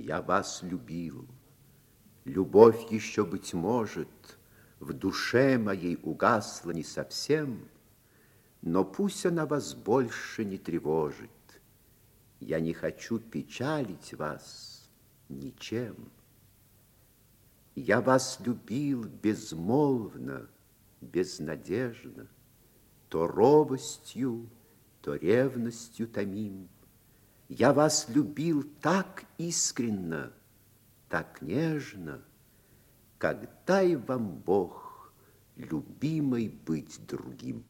Я вас любил. Любовь еще, быть может, в душе моей угасла не совсем, но пусть она вас больше не тревожит. Я не хочу печалить вас ничем. Я вас любил безмолвно, безнадежно, то робостью, то ревностью томим. Я вас любил так искренно, так нежно, как дай вам Бог любимой быть другим.